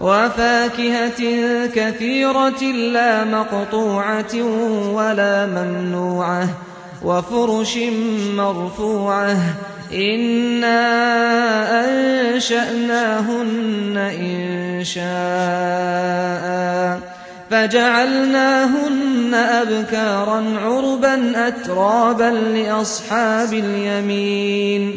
وفاكهة كثيرة لا مقطوعة ولا ممنوعة وفرش مرفوعة إنا أنشأناهن إِنْشَاءً فجعلناهن أبكارا عربا أترابا لأصحاب اليمين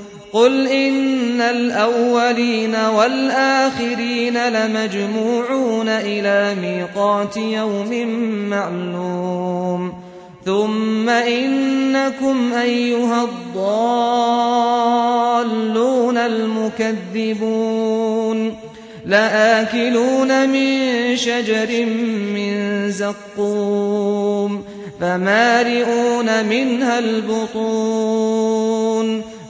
قل إن الأولين والآخرين لمجموعون إلى ميقات يوم معلوم. ثم إنكم أيها الضالون المكذبون. لآكلون من شجر من زقوم. فمارئون منها البطون.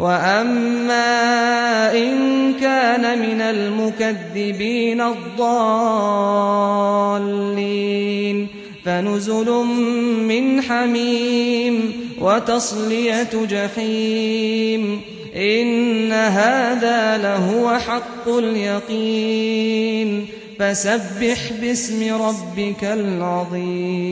وَأَمَّا إِن كَانَ مِنَ الْمُكَذِّبِينَ الضَّالِّينَ فَنُزُلٌ مِّنْ حَمِيمٍ وَتَصْلِيَةُ جَحِيمٍ إِنَّ هَذَا لَهُوَ حَقُّ الْيَقِينِ فَسَبِّحْ بِاسْمِ رَبِّكَ الْعَظِيمِ